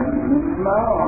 الْمَوْتِ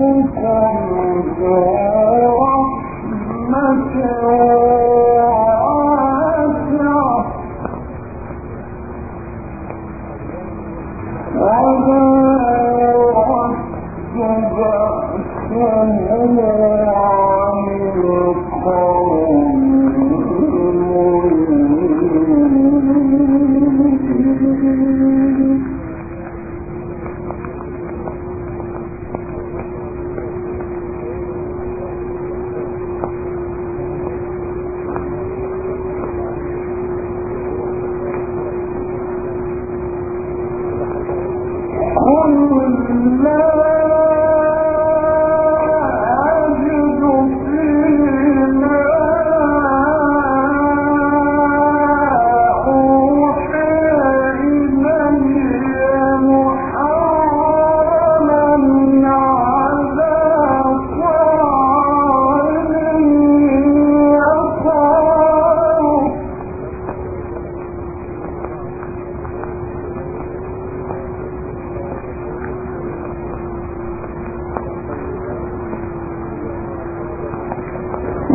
ربكم ذو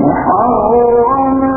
محرم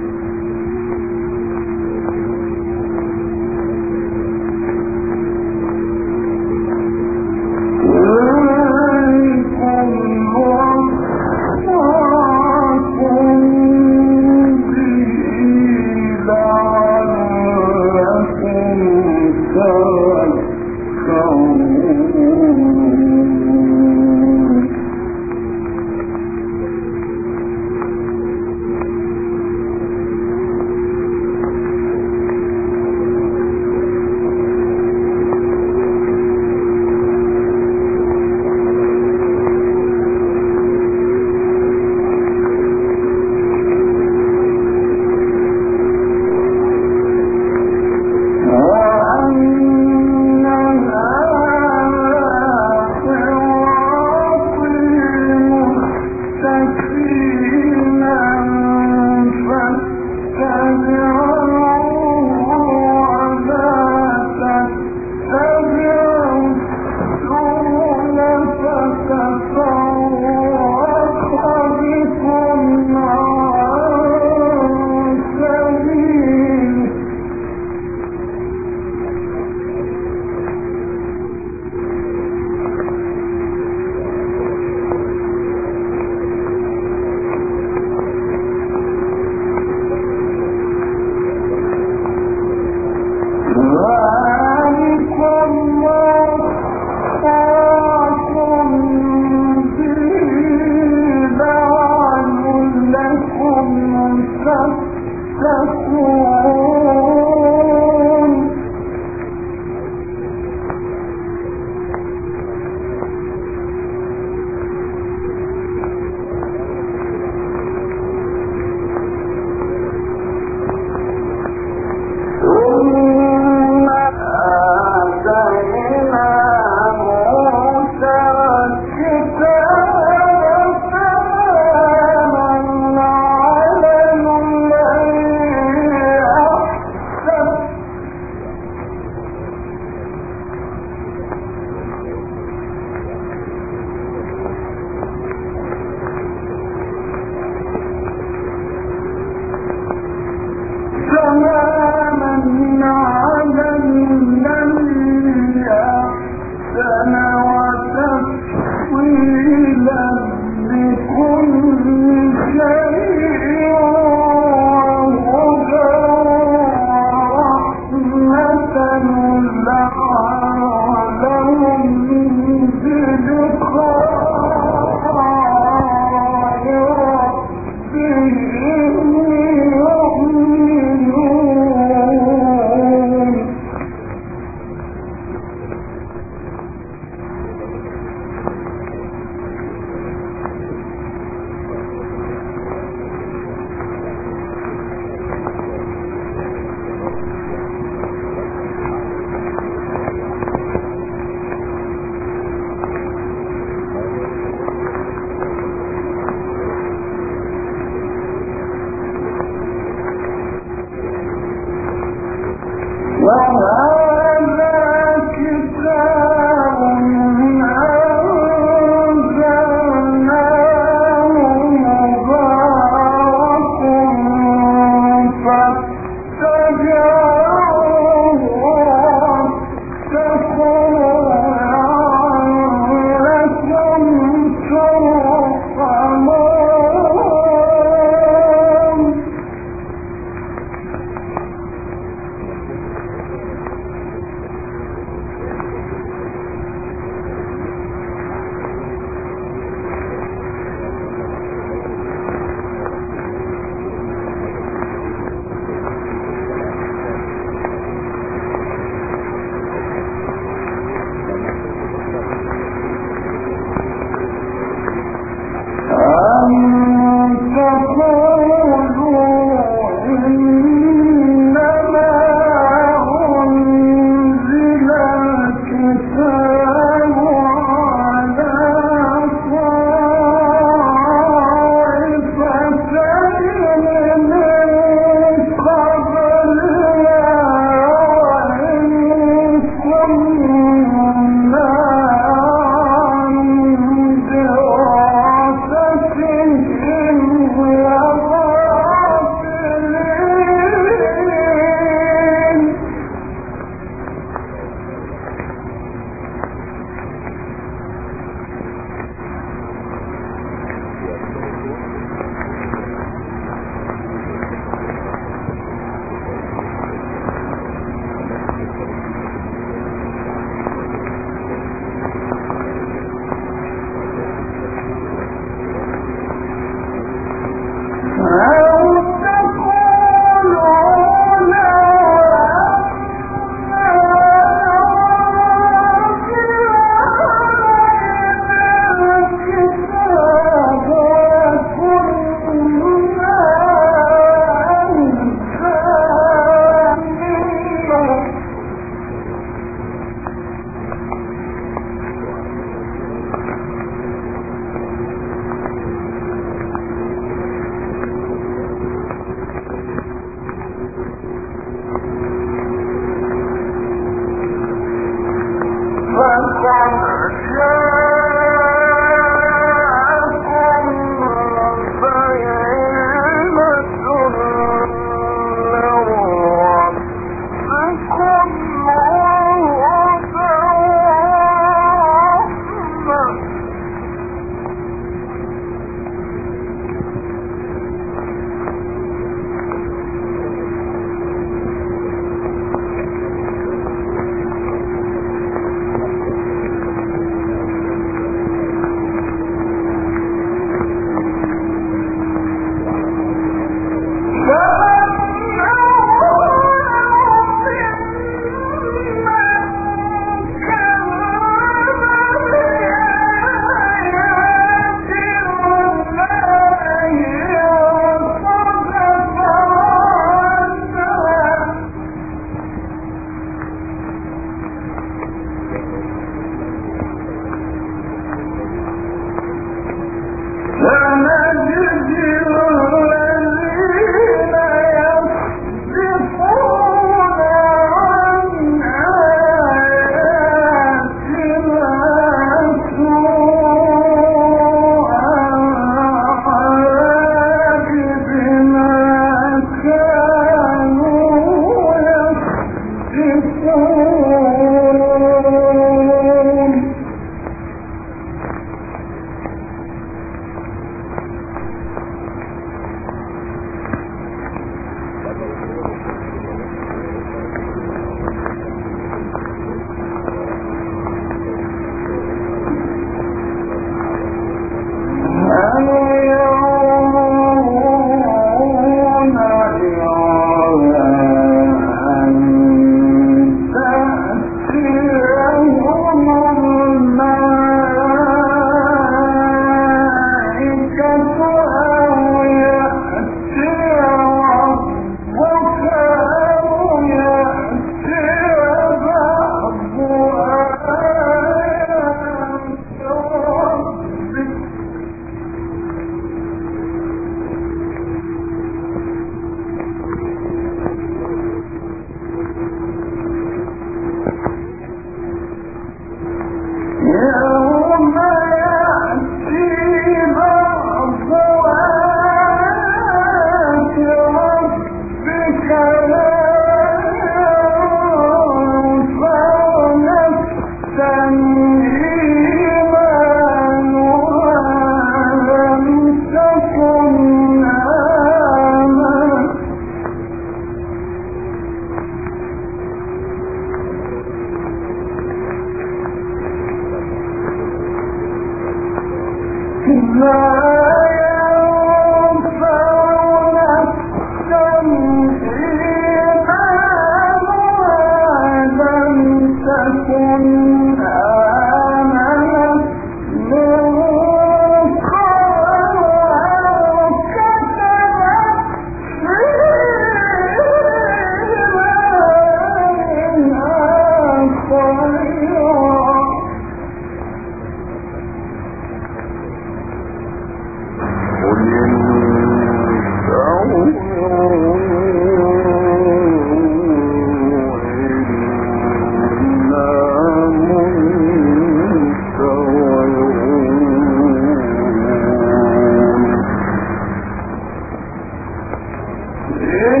صدق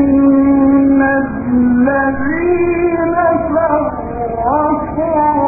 الله